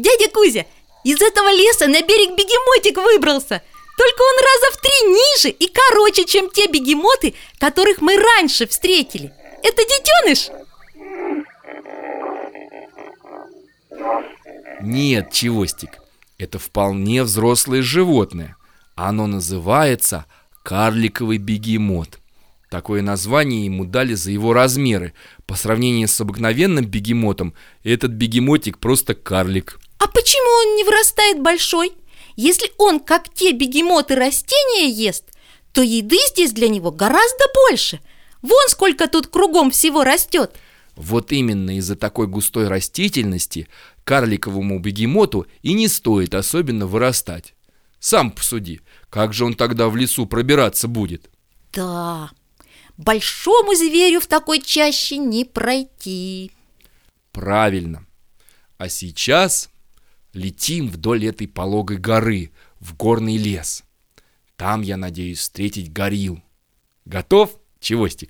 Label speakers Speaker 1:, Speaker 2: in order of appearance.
Speaker 1: Дядя Кузя, из этого леса на берег бегемотик выбрался. Только он раза в три ниже и короче, чем те бегемоты, которых мы раньше встретили. Это детеныш?
Speaker 2: Нет, Чевостик, это вполне взрослое животное. Оно называется карликовый бегемот. Такое название ему дали за его размеры. По сравнению с обыкновенным бегемотом Этот бегемотик просто карлик
Speaker 1: почему он не вырастает большой? Если он, как те бегемоты, растения ест, то еды здесь для него гораздо больше. Вон сколько тут кругом всего растет.
Speaker 2: Вот именно из-за такой густой растительности карликовому бегемоту и не стоит особенно вырастать. Сам посуди, как же он тогда в лесу пробираться будет?
Speaker 1: Да, большому зверю в такой чаще не пройти.
Speaker 2: Правильно. А сейчас Летим вдоль этой пологой горы в горный лес. Там я надеюсь встретить горилл. Готов, Чевостик?